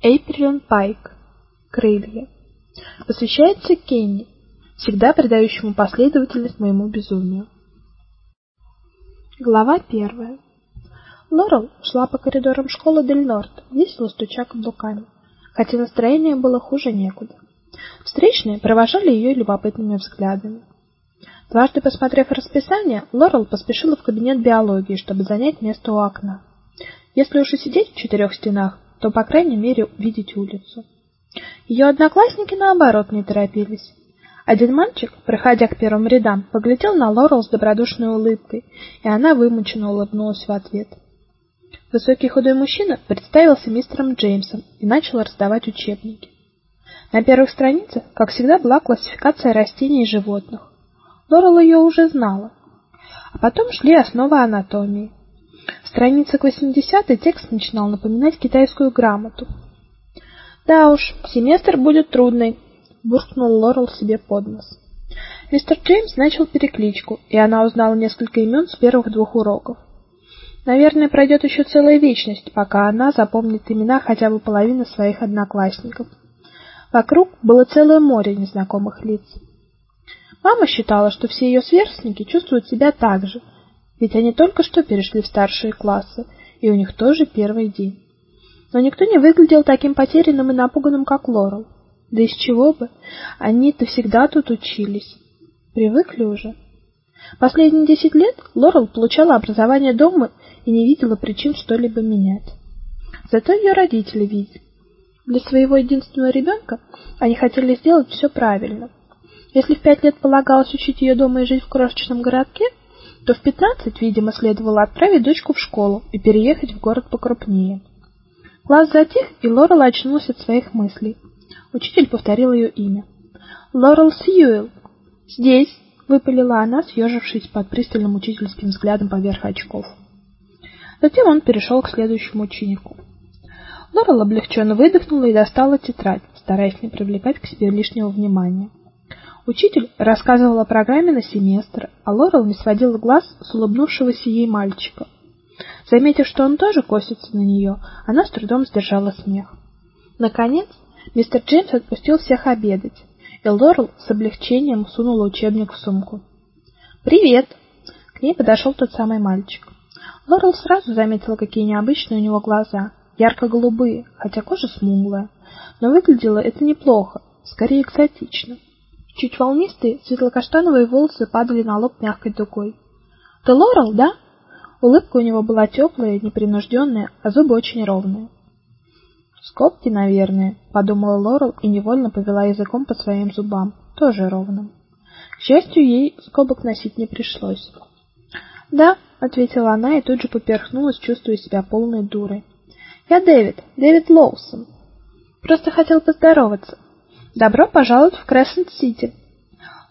Эйприлен Пайк. Крылья. Посвящается Кенни, всегда придающему последовательность моему безумию. Глава первая. Лорел шла по коридорам школы Дель Норд, весело стуча каблуками, хотя настроение было хуже некуда. Встречные провожали ее любопытными взглядами. Дважды посмотрев расписание, Лорел поспешила в кабинет биологии, чтобы занять место у окна. Если уж и сидеть в четырех стенах, то, по крайней мере, видеть улицу. Ее одноклассники, наоборот, не торопились. Один мальчик, проходя к первым рядам, поглядел на Лорел с добродушной улыбкой, и она вымученно улыбнулась в ответ. Высокий худой мужчина представился мистером Джеймсом и начал раздавать учебники. На первых страницах, как всегда, была классификация растений и животных. Лорел ее уже знала. А потом шли основы анатомии. Страница к 80 текст начинал напоминать китайскую грамоту. Да уж, семестр будет трудный, буркнул Лорел себе под нос. Мистер Джеймс начал перекличку, и она узнала несколько имен с первых двух уроков. Наверное, пройдет еще целая вечность, пока она запомнит имена хотя бы половины своих одноклассников. Вокруг было целое море незнакомых лиц. Мама считала, что все ее сверстники чувствуют себя так же, ведь они только что перешли в старшие классы, и у них тоже первый день. Но никто не выглядел таким потерянным и напуганным, как Лорел. Да из чего бы? Они-то всегда тут учились. Привыкли уже. Последние десять лет Лорел получала образование дома и не видела причин что-либо менять. Зато ее родители видели. Для своего единственного ребенка они хотели сделать все правильно. Если в пять лет полагалось учить ее дома и жить в крошечном городке, то в пятнадцать, видимо, следовало отправить дочку в школу и переехать в город покрупнее. Класс затих, и Лорел очнулась от своих мыслей. Учитель повторил ее имя. Лорел Сьюэлл. Здесь, выпалила она, съежившись под пристальным учительским взглядом поверх очков. Затем он перешел к следующему ученику. Лорел облегченно выдохнула и достала тетрадь, стараясь не привлекать к себе лишнего внимания. Учитель рассказывал о программе на семестр, а Лорел не сводила глаз с улыбнувшегося ей мальчика. Заметив, что он тоже косится на нее, она с трудом сдержала смех. Наконец, мистер Джеймс отпустил всех обедать, и Лорел с облегчением сунула учебник в сумку. "Привет", к ней подошел тот самый мальчик. Лорел сразу заметила, какие необычные у него глаза, ярко-голубые, хотя кожа смуглая, но выглядело это неплохо, скорее экзотично. Чуть волнистые светло-каштановые волосы падали на лоб мягкой дугой. "Ты Лорел, да?" Улыбка у него была теплая, непринужденная, а зубы очень ровные. Скобки, наверное, подумала Лорел и невольно повела языком по своим зубам, тоже ровным. К счастью, ей скобок носить не пришлось. "Да", ответила она и тут же поперхнулась, чувствуя себя полной дурой. "Я Дэвид, Дэвид Лоусон. Просто хотел поздороваться. Добро пожаловать в Крессент-Сити.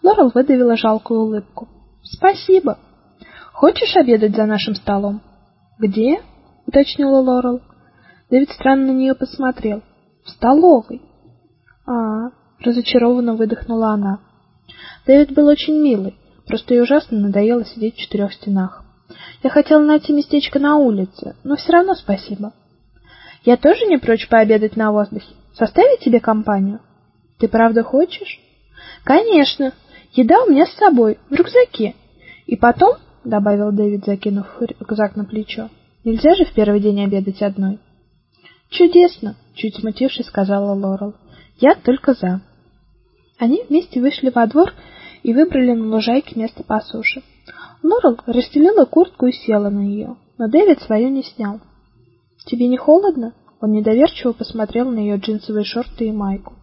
Лорел выдавила жалкую улыбку. Спасибо. Хочешь обедать за нашим столом? Где? уточнила Лорел. Дэвид странно на нее посмотрел. В столовой. А, разочарованно выдохнула она. Дэвид был очень милый, просто ей ужасно надоело сидеть в четырех стенах. Я хотела найти местечко на улице, но все равно спасибо. Я тоже не прочь пообедать на воздухе. Составить тебе компанию? Ты правда хочешь? Конечно. Еда у меня с собой, в рюкзаке. И потом, добавил Дэвид, закинув рюкзак на плечо. Нельзя же в первый день обедать одной. Чудесно, чуть смутившись, сказала Лорел. Я только за. Они вместе вышли во двор и выбрали на лужайке место по суше. Лорел расстелила куртку и села на нее, но Дэвид свою не снял. Тебе не холодно? Он недоверчиво посмотрел на ее джинсовые шорты и майку.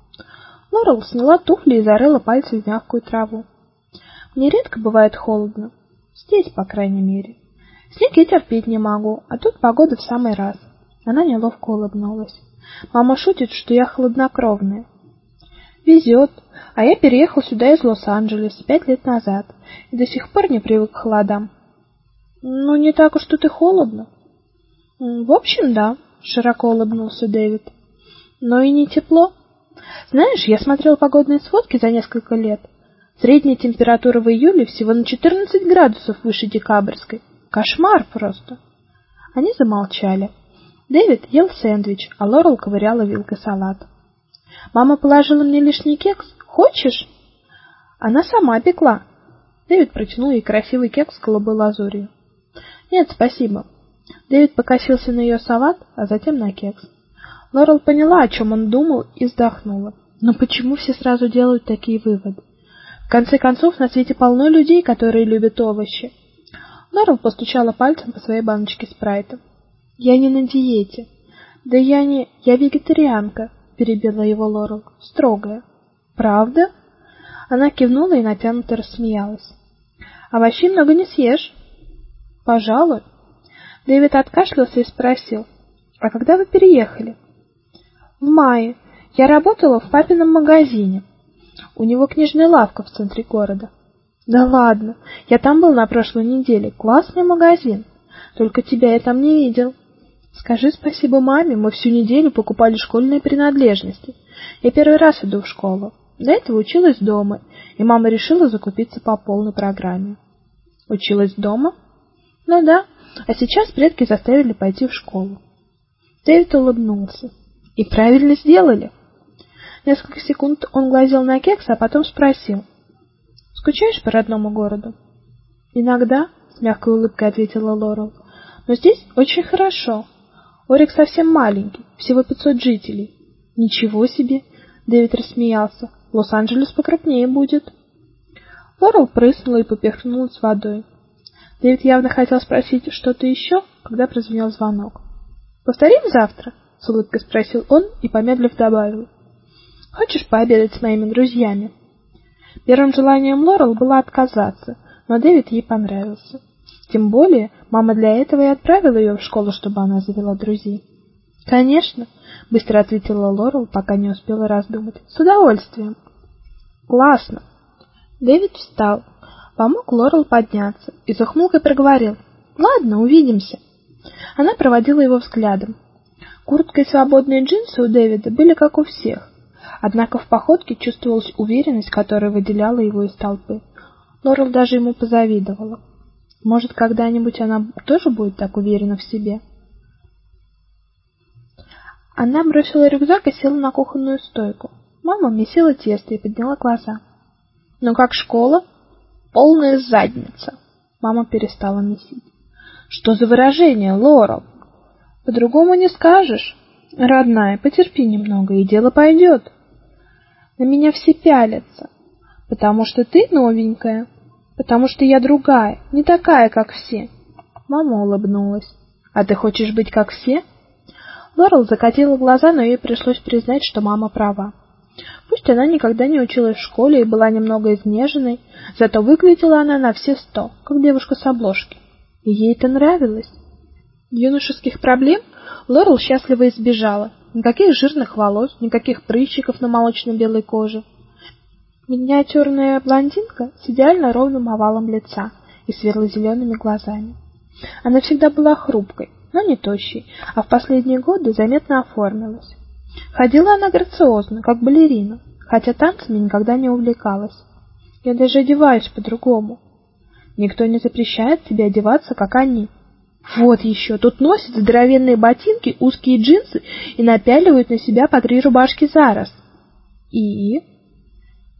Лорел сняла туфли и зарыла пальцы в мягкую траву. Мне редко бывает холодно. Здесь, по крайней мере. Снег я терпеть не могу, а тут погода в самый раз. Она неловко улыбнулась. Мама шутит, что я хладнокровная. Везет. А я переехал сюда из Лос-Анджелеса пять лет назад и до сих пор не привык к холодам. Ну, не так уж тут и холодно. В общем, да, широко улыбнулся Дэвид. Но и не тепло. Знаешь, я смотрел погодные сводки за несколько лет. Средняя температура в июле всего на 14 градусов выше декабрьской. Кошмар просто. Они замолчали. Дэвид ел сэндвич, а Лорел ковыряла вилкой салат. Мама положила мне лишний кекс. Хочешь? Она сама пекла. Дэвид протянул ей красивый кекс с голубой лазурью. Нет, спасибо. Дэвид покосился на ее салат, а затем на кекс. Лорел поняла, о чем он думал, и вздохнула. Но почему все сразу делают такие выводы? В конце концов, на свете полно людей, которые любят овощи. Лорел постучала пальцем по своей баночке спрайта. Я не на диете. Да я не, я вегетарианка, перебила его Лорел. Строгая. Правда? Она кивнула и натянуто рассмеялась. Овощей много не съешь. Пожалуй. Дэвид откашлялся и спросил: "А когда вы переехали?" "В мае. Я работала в папином магазине. У него книжная лавка в центре города". "Да ладно. Я там был на прошлой неделе. Классный магазин. Только тебя я там не видел". Скажи спасибо маме, мы всю неделю покупали школьные принадлежности. Я первый раз иду в школу. До этого училась дома, и мама решила закупиться по полной программе. Училась дома? Ну да, а сейчас предки заставили пойти в школу. Дэвид улыбнулся. И правильно сделали. Несколько секунд он глазел на кекс, а потом спросил: "Скучаешь по родному городу?" "Иногда", с мягкой улыбкой ответила Лорел. "Но здесь очень хорошо. Орик совсем маленький, всего 500 жителей". "Ничего себе", Дэвид рассмеялся. "Лос-Анджелес покрупнее будет". Лорел прыснула и поперхнулась водой. Дэвид явно хотел спросить что-то еще, когда прозвенел звонок. "Повторим завтра?" С улыбкой спросил он и помедлив добавил: "Хочешь пообедать с моими друзьями?" Первым желанием Лорел было отказаться, но Дэвид ей понравился. Тем более, мама для этого и отправила ее в школу, чтобы она завела друзей. "Конечно", быстро ответила Лорел, пока не успела раздумать. "С удовольствием". "Классно". Дэвид встал, помог Лорел подняться и с ухмылкой проговорил: "Ладно, увидимся". Она проводила его взглядом. Куртка и свободные джинсы у Дэвида были как у всех, однако в походке чувствовалась уверенность, которая выделяла его из толпы. Лорел даже ему позавидовала. Может, когда-нибудь она тоже будет так уверена в себе. Она бросила рюкзак и села на кухонную стойку. Мама месила тесто и подняла глаза. "Ну как школа?" "Полная задница". Мама перестала месить. "Что за выражение, Лорел?" "По-другому не скажешь. Родная, потерпи немного, и дело пойдет. На меня все пялятся, потому что ты новенькая, потому что я другая, не такая, как все". Мама улыбнулась. "А ты хочешь быть как все?" Лорел закатила глаза, но ей пришлось признать, что мама права. Пусть она никогда не училась в школе и была немного изнеженной, зато выглядела она на все сто, как девушка с обложки. И ей это нравилось. Юношеских проблем Лорел счастливо избежала. Никаких жирных волос, никаких прыщиков на молочно-белой коже. Миниатюрная блондинка с идеально ровным овалом лица и светло-зелеными глазами. Она всегда была хрупкой, но не тощей, а в последние годы заметно оформилась. Ходила она грациозно, как балерина, хотя танцами никогда не увлекалась. Я даже одеваюсь по-другому. Никто не запрещает тебе одеваться, как они. Вот еще, тут носят здоровенные ботинки, узкие джинсы и напяливают на себя по три рубашки за раз. И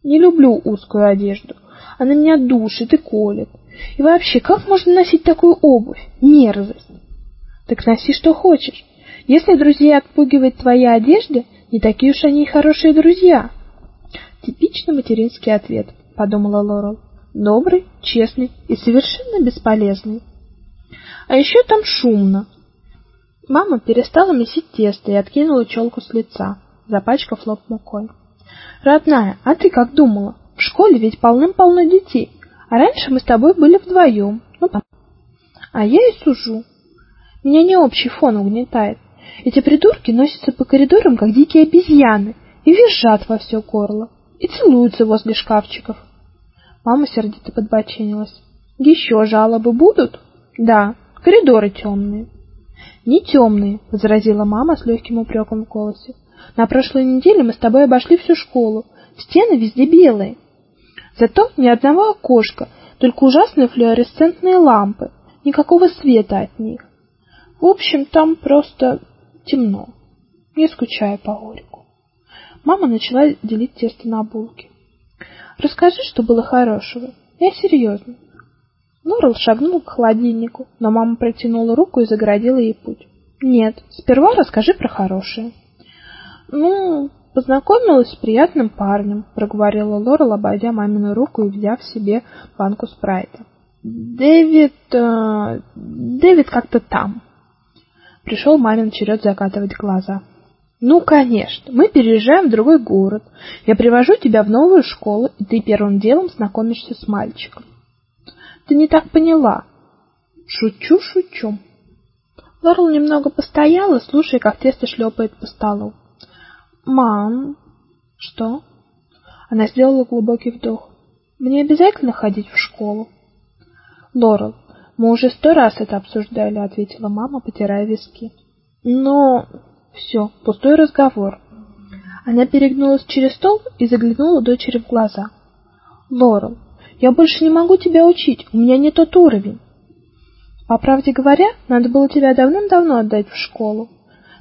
не люблю узкую одежду. Она меня душит и колет. И вообще, как можно носить такую обувь? Мерзость. Так носи что хочешь. Если друзей отпугивает твоя одежда, не такие уж они и хорошие друзья. Типичный материнский ответ, подумала Лорел. Добрый, честный и совершенно бесполезный. А еще там шумно. Мама перестала месить тесто и откинула челку с лица, запачкав лоб мукой. Родная, а ты как думала? В школе ведь полным-полно детей. А раньше мы с тобой были вдвоем. Ну, а я и сужу. Меня не общий фон угнетает. Эти придурки носятся по коридорам, как дикие обезьяны, и визжат во все горло, и целуются возле шкафчиков. Мама сердито подбоченилась. Еще жалобы будут? Да, коридоры темные. Не темные, возразила мама с легким упреком в голосе. На прошлой неделе мы с тобой обошли всю школу. Стены везде белые. Зато ни одного окошка, только ужасные флуоресцентные лампы. Никакого света от них. В общем, там просто темно. Не скучаю по Орику. Мама начала делить тесто на булки. Расскажи, что было хорошего. Я серьезно. Лорел шагнул к холодильнику, но мама протянула руку и загородила ей путь. Нет, сперва расскажи про хорошее. Ну, познакомилась с приятным парнем, проговорила Лорел, обойдя мамину руку и взяв себе банку спрайта. Дэвид, э, Дэвид как-то там. Пришел мамин черед закатывать глаза. Ну, конечно. Мы переезжаем в другой город. Я привожу тебя в новую школу, и ты первым делом знакомишься с мальчиком. Ты не так поняла. Шучу, шучу. Лорел немного постояла, слушая, как тесто шлепает по столу. Мам, что? Она сделала глубокий вдох. Мне обязательно ходить в школу. Лорел, мы уже сто раз это обсуждали, ответила мама, потирая виски. Но все, пустой разговор. Она перегнулась через стол и заглянула дочери в глаза. Лорел, я больше не могу тебя учить, у меня не тот уровень. По правде говоря, надо было тебя давным-давно отдать в школу.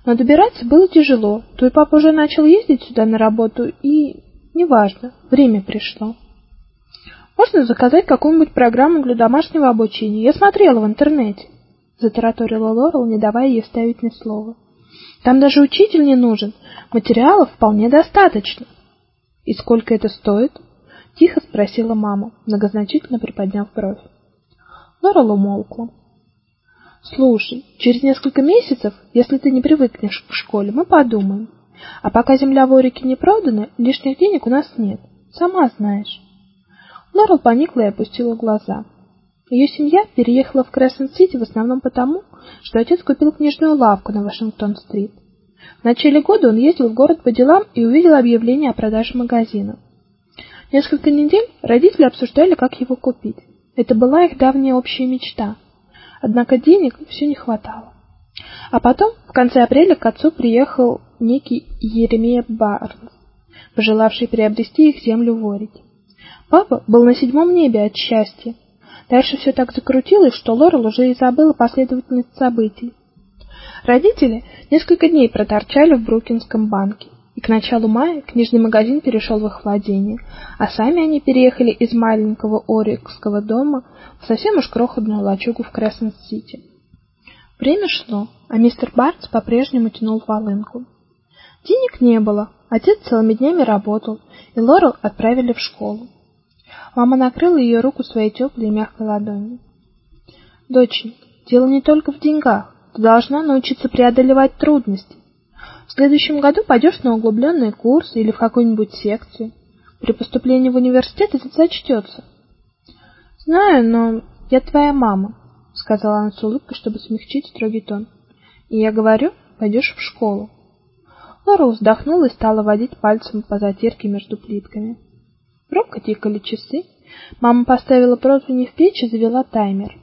Но добираться было тяжело. Твой папа уже начал ездить сюда на работу, и неважно, время пришло. Можно заказать какую-нибудь программу для домашнего обучения. Я смотрела в интернете, затараторила Лорел, не давая ей ставить ни слова. Там даже учитель не нужен. Материалов вполне достаточно. И сколько это стоит? Тихо спросила мама, многозначительно приподняв бровь. Лорел умолкла. Слушай, через несколько месяцев, если ты не привыкнешь к школе, мы подумаем. А пока земля в Орике не продана, лишних денег у нас нет. Сама знаешь. Лорел поникла и опустила глаза. Ее семья переехала в Крессент-Сити в основном потому, что отец купил книжную лавку на Вашингтон-стрит. В начале года он ездил в город по делам и увидел объявление о продаже магазина. Несколько недель родители обсуждали, как его купить. Это была их давняя общая мечта. Однако денег все не хватало. А потом, в конце апреля, к отцу приехал некий Еремея Барнс, пожелавший приобрести их землю в Орике. Папа был на седьмом небе от счастья. Дальше все так закрутилось, что Лорел уже и забыла последовательность событий. Родители несколько дней проторчали в Брукинском банке, и к началу мая книжный магазин перешел в их владение, а сами они переехали из маленького Орикского дома в совсем уж крохотную лачугу в Крессент-Сити. Время шло, а мистер Барнс по-прежнему тянул волынку. Денег не было, отец целыми днями работал, и Лорел отправили в школу. Мама накрыла ее руку своей теплой и мягкой ладонью. Доченька, дело не только в деньгах. Ты должна научиться преодолевать трудности. В следующем году пойдешь на углубленные курсы или в какую-нибудь секцию. При поступлении в университет это зачтется. Знаю, но я твоя мама, сказала она с улыбкой, чтобы смягчить строгий тон. И я говорю, пойдешь в школу. Лора вздохнула и стала водить пальцем по затирке между плитками. Громко тикали часы. Мама поставила противень в печь и завела таймер.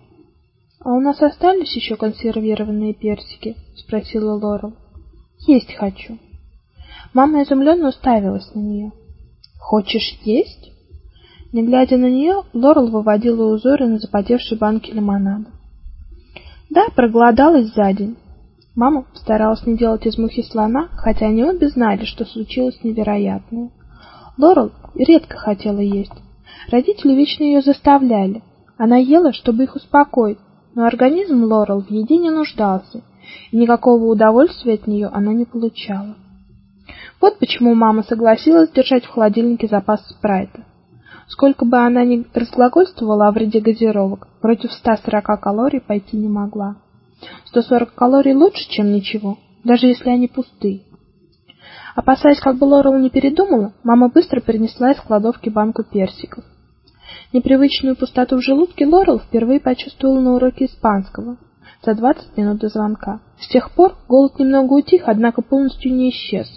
А у нас остались еще консервированные персики, спросила Лорел. Есть хочу. Мама изумленно уставилась на нее. Хочешь есть? Не глядя на нее, Лорел выводила узоры на запотевшей банке лимонада. Да, проголодалась за день. Мама старалась не делать из мухи слона, хотя они обе знали, что случилось невероятное. Лорел редко хотела есть. Родители вечно ее заставляли. Она ела, чтобы их успокоить, но организм Лорел в еде не нуждался, и никакого удовольствия от нее она не получала. Вот почему мама согласилась держать в холодильнике запас спрайта. Сколько бы она ни разглагольствовала о вреде газировок, против 140 калорий пойти не могла. 140 калорий лучше, чем ничего, даже если они пустые. Опасаясь, как бы Лорел не передумала, мама быстро перенесла из кладовки банку персиков. Непривычную пустоту в желудке Лорел впервые почувствовала на уроке испанского за 20 минут до звонка. С тех пор голод немного утих, однако полностью не исчез.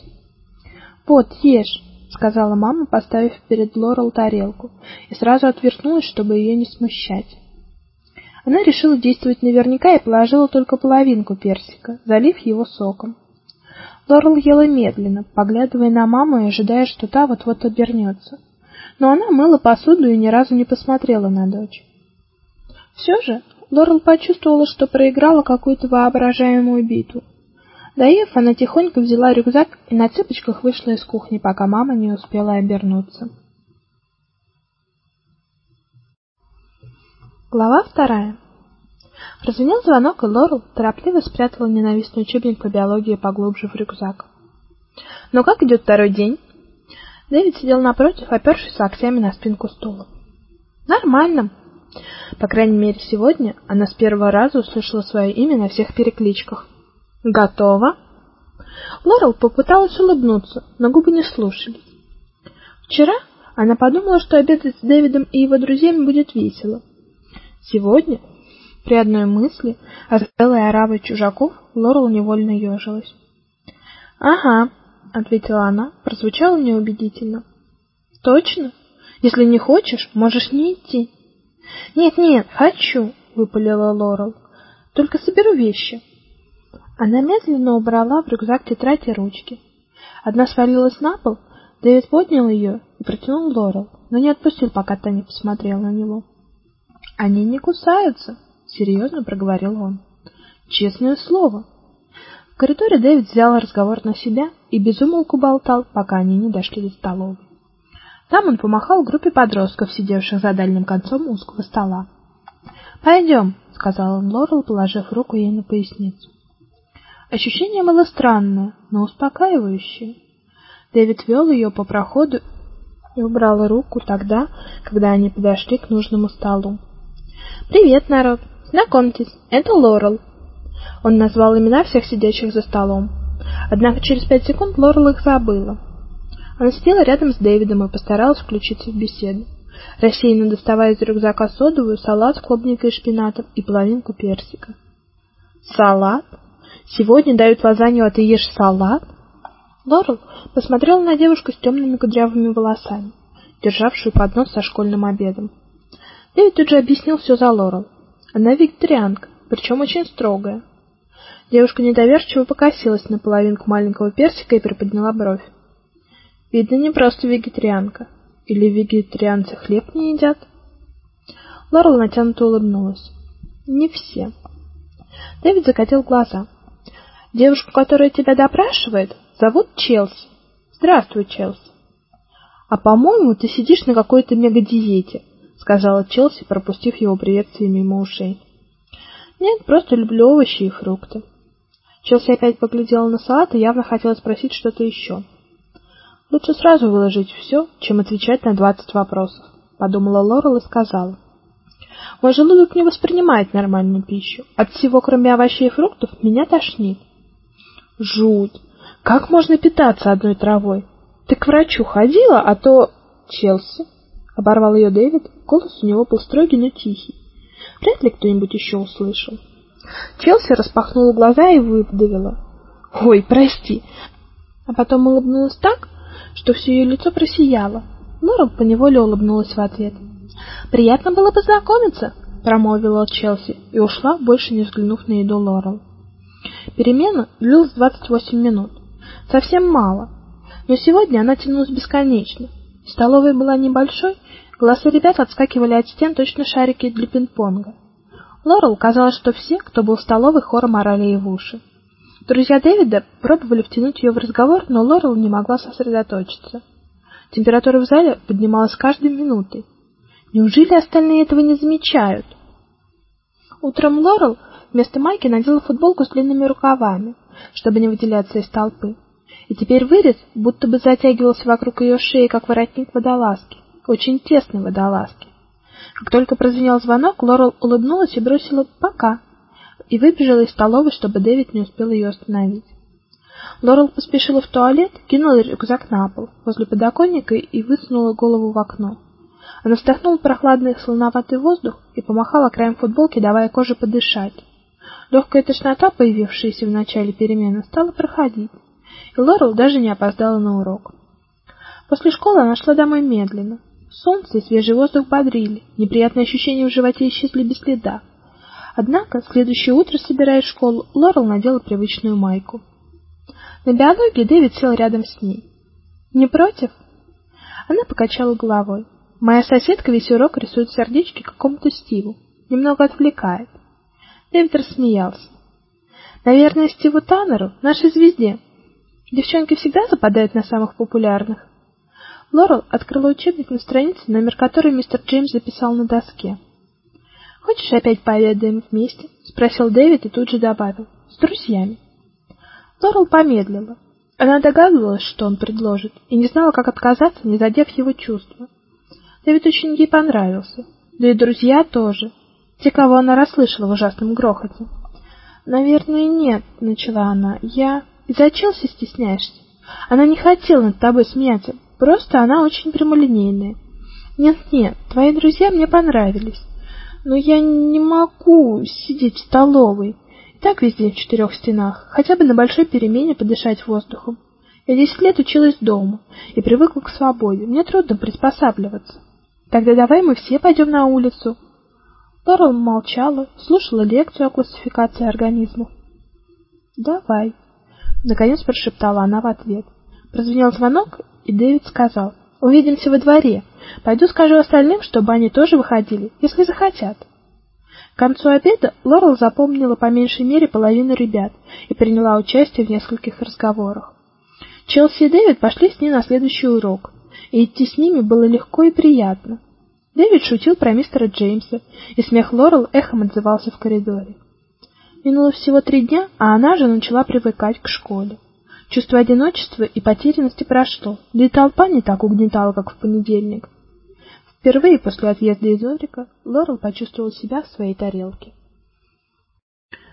"Вот, ешь", сказала мама, поставив перед Лорел тарелку, и сразу отвернулась, чтобы ее не смущать. Она решила действовать наверняка и положила только половинку персика, залив его соком. Лорел ела медленно, поглядывая на маму и ожидая, что та вот-вот обернется. Но она мыла посуду и ни разу не посмотрела на дочь. Все же Лорел почувствовала, что проиграла какую-то воображаемую битву. Доев, она тихонько взяла рюкзак и на цыпочках вышла из кухни, пока мама не успела обернуться. Глава вторая. Прозвенел звонок, и Лорел торопливо спрятала ненавистный учебник по биологии поглубже в рюкзак. «Ну как идет второй день?» Дэвид сидел напротив, опершись локтями на спинку стула. «Нормально. По крайней мере, сегодня она с первого раза услышала свое имя на всех перекличках. Готово?» Лорел попыталась улыбнуться, но губы не слушались. Вчера она подумала, что обедать с Дэвидом и его друзьями будет весело. Сегодня, при одной мысли о целой ораве чужаков, Лорел невольно ежилась. «Ага», — ответила она, прозвучало неубедительно. «Точно? Если не хочешь, можешь не идти». «Нет-нет, хочу», — выпалила Лорел. «Только соберу вещи». Она медленно убрала в рюкзак тетрадь и ручки. Одна свалилась на пол, Дэвид поднял ее и протянул Лорел, но не отпустил, пока та не посмотрела на него. Они не кусаются, серьезно проговорил он. Честное слово. В коридоре Дэвид взял разговор на себя и безумолку болтал, пока они не дошли до столовой. Там он помахал группе подростков, сидевших за дальним концом узкого стола. «Пойдем», — сказал он Лорел, положив руку ей на поясницу. Ощущение было странное, но успокаивающее. Дэвид вел ее по проходу и убрал руку тогда, когда они подошли к нужному столу. Привет, народ. Знакомьтесь, это Лорел. Он назвал имена всех сидящих за столом. Однако через пять секунд Лорел их забыла. Она сидела рядом с Дэвидом и постаралась включиться в беседу, рассеянно доставая из рюкзака содовую, салат с клубникой и шпинатом и половинку персика. Салат? Сегодня дают лазанью, а ты ешь салат? Лорел посмотрела на девушку с темными кудрявыми волосами, державшую поднос со школьным обедом. Дэвид тут же объяснил все за Лорел. Она вегетарианка, причем очень строгая. Девушка недоверчиво покосилась на половинку маленького персика и приподняла бровь. Видно, не просто вегетарианка. Или вегетарианцы хлеб не едят? Лорел натянуто улыбнулась. Не все. Дэвид закатил глаза. Девушку, которая тебя допрашивает, зовут Челси. Здравствуй, Челси. А по-моему, ты сидишь на какой-то мегадиете сказала Челси, пропустив его приветствие мимо ушей. Нет, просто люблю овощи и фрукты. Челси опять поглядела на салат и явно хотела спросить что-то еще. Лучше сразу выложить все, чем отвечать на двадцать вопросов, подумала Лорел и сказала: Мой желудок не воспринимает нормальную пищу. От всего, кроме овощей и фруктов, меня тошнит. Жуть. Как можно питаться одной травой? Ты к врачу ходила, а то Челси оборвал ее Дэвид, голос у него был строгий, но тихий. Вряд ли кто-нибудь еще услышал. Челси распахнула глаза и выдавила: "Ой, прости". А потом улыбнулась так, что все ее лицо просияло. Лора поневоле улыбнулась в ответ. "Приятно было познакомиться", промолвила Челси и ушла, больше не взглянув на еду Лорел. Перемена длилась 28 минут. Совсем мало. Но сегодня она тянулась бесконечно. Столовая была небольшой, голоса ребят отскакивали от стен точно шарики для пинг-понга. Лорел казалось, что все, кто был в столовой, хором орали ей в уши. Друзья Дэвида пробовали втянуть ее в разговор, но Лорел не могла сосредоточиться. Температура в зале поднималась с каждой минутой. Неужели остальные этого не замечают? Утром Лорел вместо майки надела футболку с длинными рукавами, чтобы не выделяться из толпы и теперь вырез будто бы затягивался вокруг ее шеи, как воротник водолазки, очень тесной водолазки. Как только прозвенел звонок, Лорел улыбнулась и бросила «пока» и выбежала из столовой, чтобы Дэвид не успел ее остановить. Лорел поспешила в туалет, кинула рюкзак на пол возле подоконника и высунула голову в окно. Она вдохнула прохладный солоноватый воздух и помахала краем футболки, давая коже подышать. Легкая тошнота, появившаяся в начале перемены, стала проходить и Лорел даже не опоздала на урок. После школы она шла домой медленно. Солнце и свежий воздух бодрили, неприятные ощущения в животе исчезли без следа. Однако, следующее утро, собираясь в школу, Лорел надела привычную майку. На биологии Дэвид сел рядом с ней. «Не против?» Она покачала головой. «Моя соседка весь урок рисует сердечки какому-то Стиву. Немного отвлекает». Дэвид рассмеялся. Наверное, Стиву Таннеру, нашей звезде. Девчонки всегда западают на самых популярных. Лорел открыла учебник на странице, номер которой мистер Джеймс записал на доске. Хочешь опять пообедаем вместе? спросил Дэвид и тут же добавил: с друзьями. Лорел помедлила. Она догадывалась, что он предложит, и не знала, как отказаться, не задев его чувства. Дэвид очень ей понравился, да и друзья тоже, те, кого она расслышала в ужасном грохоте. Наверное, нет, начала она. Я из-за Челси стесняешься. Она не хотела над тобой смеяться, просто она очень прямолинейная. Нет, нет, твои друзья мне понравились. Но я не могу сидеть в столовой. И так везде в четырех стенах, хотя бы на большой перемене подышать воздухом. Я десять лет училась дома и привыкла к свободе. Мне трудно приспосабливаться. Тогда давай мы все пойдем на улицу. Лорел молчала, слушала лекцию о классификации организмов. "Давай", наконец прошептала она в ответ. Прозвенел звонок, и Дэвид сказал: "Увидимся во дворе. Пойду скажу остальным, чтобы они тоже выходили, если захотят". К концу обеда Лорел запомнила по меньшей мере половину ребят и приняла участие в нескольких разговорах. Челси и Дэвид пошли с ней на следующий урок, и идти с ними было легко и приятно. Дэвид шутил про мистера Джеймса, и смех Лорел эхом отзывался в коридоре. Минуло всего три дня, а она же начала привыкать к школе. Чувство одиночества и потерянности прошло, да и толпа не так угнетала, как в понедельник. Впервые после отъезда из Орика Лорел почувствовала себя в своей тарелке.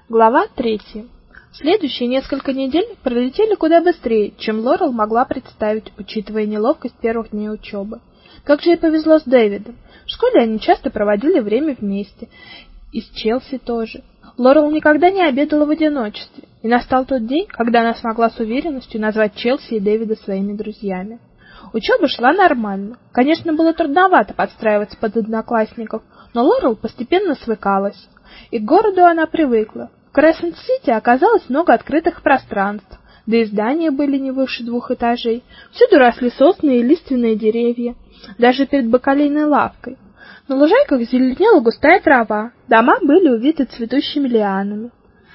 Глава третья. Следующие несколько недель пролетели куда быстрее, чем Лорел могла представить, учитывая неловкость первых дней учебы. Как же ей повезло с Дэвидом. В школе они часто проводили время вместе, и с Челси тоже. Лорел никогда не обедала в одиночестве, и настал тот день, когда она смогла с уверенностью назвать Челси и Дэвида своими друзьями. Учеба шла нормально. Конечно, было трудновато подстраиваться под одноклассников, но Лорел постепенно свыкалась, и к городу она привыкла. В Крессент-Сити оказалось много открытых пространств, да и здания были не выше двух этажей. Всюду росли сосны и лиственные деревья, даже перед бакалейной лавкой. На лужайках зеленела густая трава, дома были увиты цветущими лианами.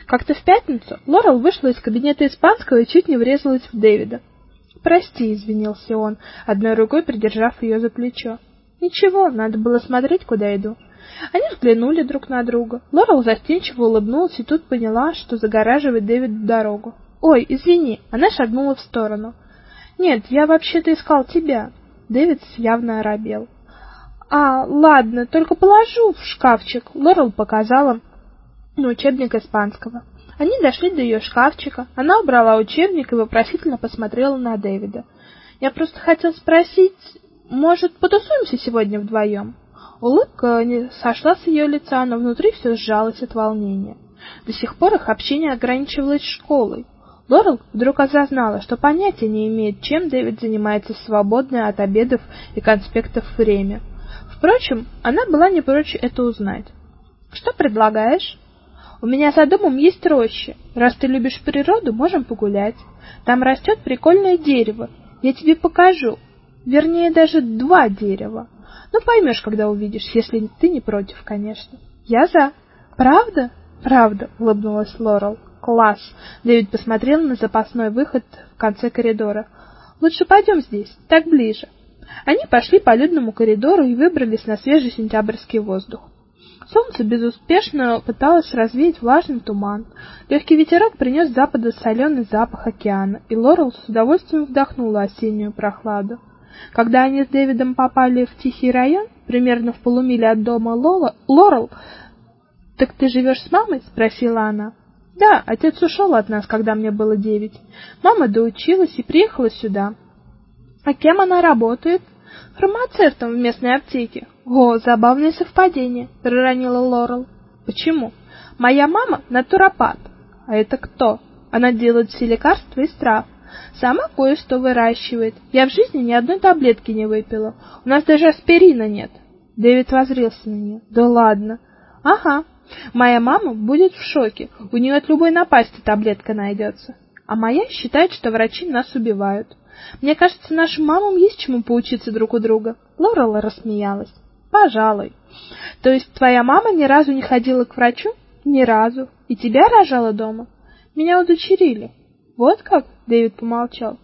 Как-то в пятницу Лорел вышла из кабинета испанского и чуть не врезалась в Дэвида. "Прости", извинился он, одной рукой придержав ее за плечо. "Ничего, надо было смотреть, куда иду". Они взглянули друг на друга. Лорел застенчиво улыбнулась и тут поняла, что загораживает Дэвиду дорогу. "Ой, извини", она шагнула в сторону. "Нет, я вообще-то искал тебя". Дэвид явно оробел. А, ладно, только положу в шкафчик. Лорел показала на учебник испанского. Они дошли до ее шкафчика. Она убрала учебник и вопросительно посмотрела на Дэвида. Я просто хотел спросить, может, потусуемся сегодня вдвоем?» Улыбка не сошла с ее лица, но внутри все сжалось от волнения. До сих пор их общение ограничивалось школой. Лорел вдруг осознала, что понятия не имеет, чем Дэвид занимается в свободное от обедов и конспектов время. Впрочем, она была не прочь это узнать. Что предлагаешь? У меня за домом есть роща. Раз ты любишь природу, можем погулять. Там растет прикольное дерево. Я тебе покажу. Вернее, даже два дерева. Ну поймешь, когда увидишь, если ты не против, конечно. Я за. Правда? Правда, улыбнулась Лорел. Класс. Дэвид посмотрел на запасной выход в конце коридора. Лучше пойдем здесь, так ближе. Они пошли по людному коридору и выбрались на свежий сентябрьский воздух. Солнце безуспешно пыталось развеять влажный туман. Легкий ветерок принес с запада соленый запах океана, и Лорел с удовольствием вдохнула осеннюю прохладу. Когда они с Дэвидом попали в тихий район, примерно в полумиле от дома Лола, Лорел, "Так ты живешь с мамой?" спросила она. "Да, отец ушел от нас, когда мне было девять. Мама доучилась и приехала сюда. А кем она работает? Фармацевтом в местной аптеке. О, забавное совпадение, проронила Лорел. Почему? Моя мама натуропат. А это кто? Она делает все лекарства из трав. Сама кое-что выращивает. Я в жизни ни одной таблетки не выпила. У нас даже аспирина нет. Дэвид воззрился на нее. Да ладно. Ага. Моя мама будет в шоке. У нее от любой напасти таблетка найдется. А моя считает, что врачи нас убивают. Мне кажется, нашим мамам есть чему поучиться друг у друга. Лорел рассмеялась. Пожалуй. То есть твоя мама ни разу не ходила к врачу? Ни разу. И тебя рожала дома? Меня удочерили. Вот как? Дэвид помолчал.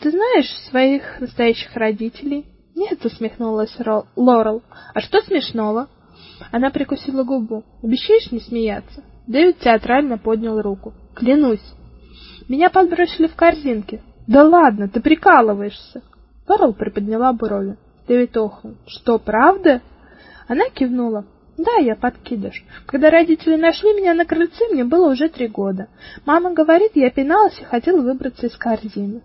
Ты знаешь своих настоящих родителей? Нет, усмехнулась Лорел. А что смешного? Она прикусила губу. Обещаешь не смеяться? Дэвид театрально поднял руку. Клянусь. Меня подбросили в корзинке. Да ладно, ты прикалываешься. Лорел приподняла брови. Дэвид охнул. Что, правда? Она кивнула. Да, я подкидыш. Когда родители нашли меня на крыльце, мне было уже три года. Мама говорит, я пиналась и хотела выбраться из корзины.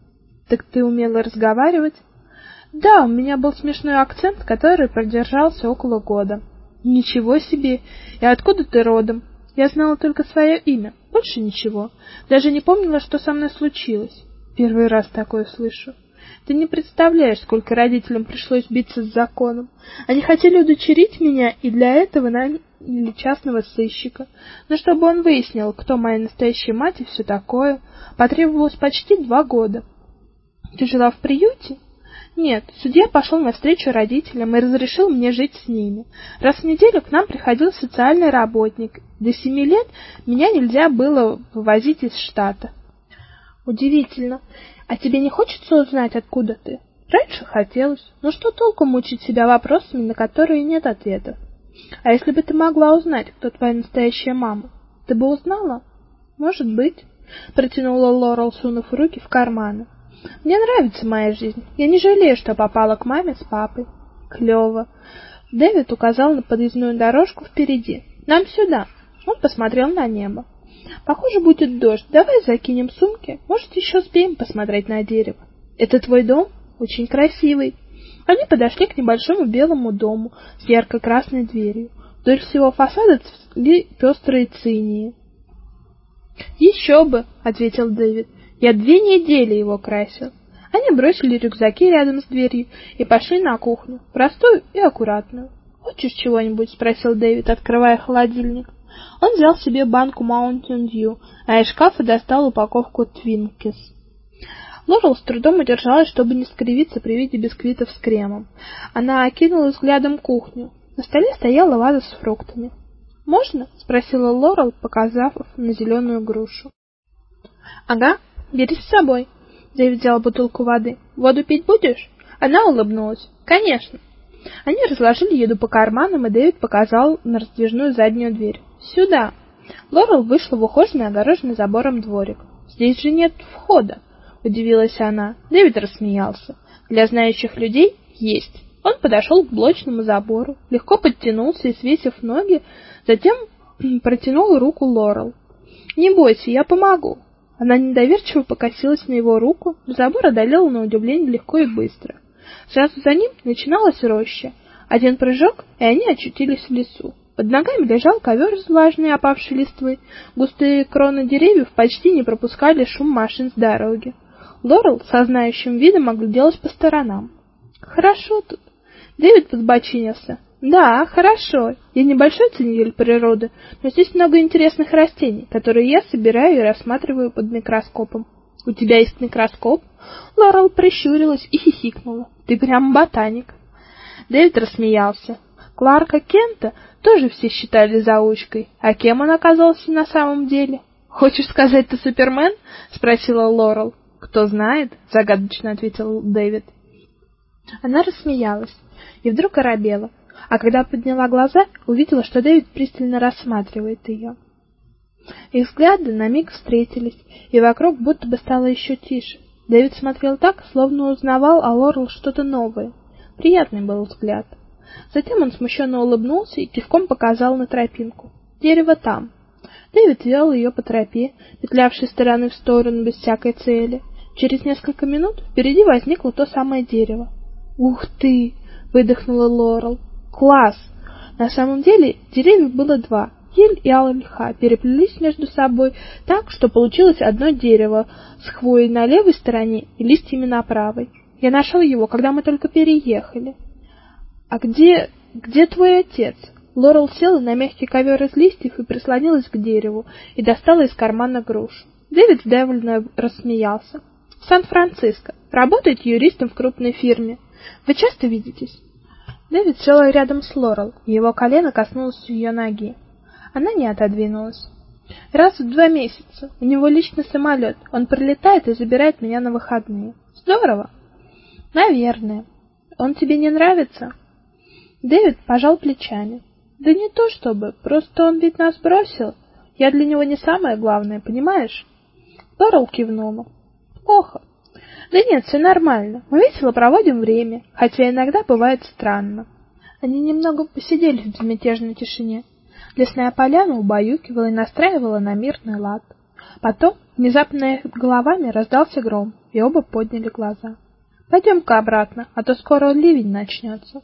Так ты умела разговаривать? Да, у меня был смешной акцент, который продержался около года. Ничего себе. И откуда ты родом? Я знала только свое имя, больше ничего. Даже не помнила, что со мной случилось. Первый раз такое слышу. Ты не представляешь, сколько родителям пришлось биться с законом. Они хотели удочерить меня, и для этого наняли частного сыщика. Но чтобы он выяснил, кто моя настоящая мать и все такое, потребовалось почти два года. Ты жила в приюте? Нет, судья пошел навстречу родителям и разрешил мне жить с ними. Раз в неделю к нам приходил социальный работник. До семи лет меня нельзя было вывозить из штата. Удивительно. А тебе не хочется узнать, откуда ты? Раньше хотелось, но что толку мучить себя вопросами, на которые нет ответов? А если бы ты могла узнать, кто твоя настоящая мама, ты бы узнала? Может быть, протянула Лорел, сунув руки в карманы. Мне нравится моя жизнь. Я не жалею, что попала к маме с папой. Клево. Дэвид указал на подъездную дорожку впереди. Нам сюда. Он посмотрел на небо. Похоже, будет дождь. Давай закинем сумки. Может, еще успеем посмотреть на дерево. Это твой дом? Очень красивый. Они подошли к небольшому белому дому с ярко-красной дверью. Вдоль всего фасада цвели пестрые цинии. «Еще бы, ответил Дэвид. Я две недели его красил. Они бросили рюкзаки рядом с дверью и пошли на кухню, простую и аккуратную. "Хочешь чего-нибудь?" спросил Дэвид, открывая холодильник. Он взял себе банку Mountain Dew, а из шкафа достал упаковку Twinkies. Лорел с трудом удержалась, чтобы не скривиться при виде бисквитов с кремом. Она окинула взглядом кухню. На столе стояла ваза с фруктами. "Можно?" спросила Лорел, показав на зеленую грушу. "Ага, бери с собой". Дэвид взял бутылку воды. "Воду пить будешь?" Она улыбнулась. "Конечно". Они разложили еду по карманам, и Дэвид показал на раздвижную заднюю дверь. Сюда. Лорел вышла в ухоженный, огороженный забором дворик. Здесь же нет входа, удивилась она. Дэвид рассмеялся. Для знающих людей есть. Он подошел к блочному забору, легко подтянулся и, свесив ноги, затем протянул руку Лорел. Не бойся, я помогу. Она недоверчиво покосилась на его руку, забор одолел на удивление легко и быстро. Сразу за ним начиналась роща. Один прыжок, и они очутились в лесу. Под ногами лежал ковер из влажной опавшей листвы. Густые кроны деревьев почти не пропускали шум машин с дороги. Лорел со знающим видом огляделась по сторонам. Хорошо тут. Дэвид подбочинился. Да, хорошо. Я небольшой ценитель природы, но здесь много интересных растений, которые я собираю и рассматриваю под микроскопом. У тебя есть микроскоп? Лорел прищурилась и хихикнула. Ты прям ботаник. Дэвид рассмеялся. Кларка Кента тоже все считали заучкой. А кем он оказался на самом деле? Хочешь сказать, ты Супермен? спросила Лорел. Кто знает, загадочно ответил Дэвид. Она рассмеялась и вдруг оробела, а когда подняла глаза, увидела, что Дэвид пристально рассматривает ее. Их взгляды на миг встретились, и вокруг будто бы стало еще тише. Дэвид смотрел так, словно узнавал о Лорел что-то новое. Приятный был взгляд. Затем он смущенно улыбнулся и кивком показал на тропинку. Дерево там. Дэвид вел ее по тропе, петлявшей стороны в сторону без всякой цели. Через несколько минут впереди возникло то самое дерево. "Ух ты!" выдохнула Лорел. "Класс!" На самом деле, деревьев было два. Ель и ольха переплелись между собой так, что получилось одно дерево с хвоей на левой стороне и листьями на правой. Я нашел его, когда мы только переехали. А где где твой отец? Лорел села на мягкий ковер из листьев и прислонилась к дереву и достала из кармана грушу. Дэвид сдавленно рассмеялся. В Сан-Франциско. Работает юристом в крупной фирме. Вы часто видитесь? Дэвид сел рядом с Лорел, и его колено коснулось ее ноги. Она не отодвинулась. Раз в два месяца. У него личный самолет. Он прилетает и забирает меня на выходные. Здорово. Наверное. Он тебе не нравится? Дэвид пожал плечами. Да не то чтобы, просто он ведь нас бросил. Я для него не самое главное, понимаешь? Дорал кивнула. Плохо. Да нет, все нормально. Мы весело проводим время, хотя иногда бывает странно. Они немного посидели в безмятежной тишине. Лесная поляна убаюкивала и настраивала на мирный лад. Потом внезапно их головами раздался гром, и оба подняли глаза. Пойдем-ка обратно, а то скоро ливень начнется.